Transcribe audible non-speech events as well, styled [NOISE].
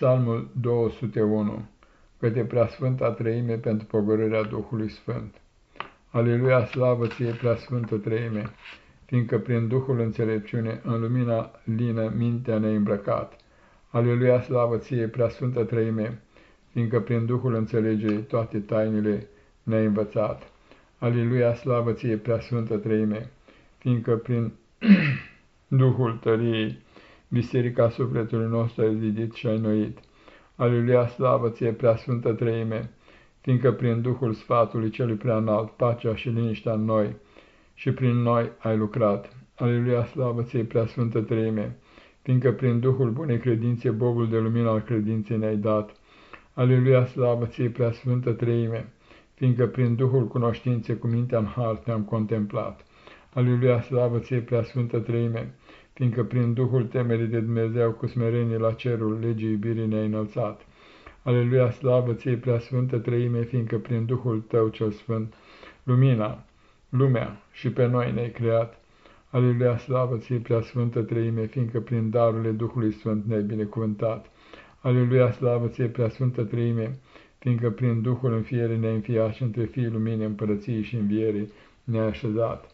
Psalmul 201 Către Preasfânta Treime pentru pogorârea Duhului Sfânt. Aleluia, slavă ție, Preasfântă Treime, fiindcă prin Duhul înțelepciune în lumina lină mintea ne-a îmbrăcat. Aleluia, slavă ție, Preasfântă Treime, fiindcă prin Duhul înțelegerii toate tainele ne-a învățat. Aleluia, slavă ție, Preasfântă Treime, fiindcă prin [CLEARS THROAT] Duhul tăriei biserica sufletului nostru ai zidit și ai noit. Aleluia, slavă ție, preasfântă treime, fiindcă prin Duhul sfatului celui prea înalt, pacea și liniștea în noi, și prin noi ai lucrat. Aleluia, slavă ție, preasfântă treime, fiindcă prin Duhul bunei credințe, bobul de lumină al credinței ne-ai dat. Aleluia, slavă ție, preasfântă treime, fiindcă prin Duhul cunoștințe cu mintea în har te-am contemplat. Aleluia, slavă ție, preasfântă treime, fiindcă prin Duhul temerii de Dumnezeu cu smerenie la cerul legii iubirii ne-ai înălțat. Aleluia, slavă ție, preasfântă trăime, fiindcă prin Duhul tău cel sfânt, lumina, lumea și pe noi ne-ai creat. Aleluia, slavă ție, preasfântă trăime, fiindcă prin darurile Duhului Sfânt ne-ai binecuvântat. Aleluia, slavă ție, preasfântă trăime, fiindcă prin Duhul înfiere ne-ai înfiat și între fiii luminii împărăției și învierii ne-ai așezat.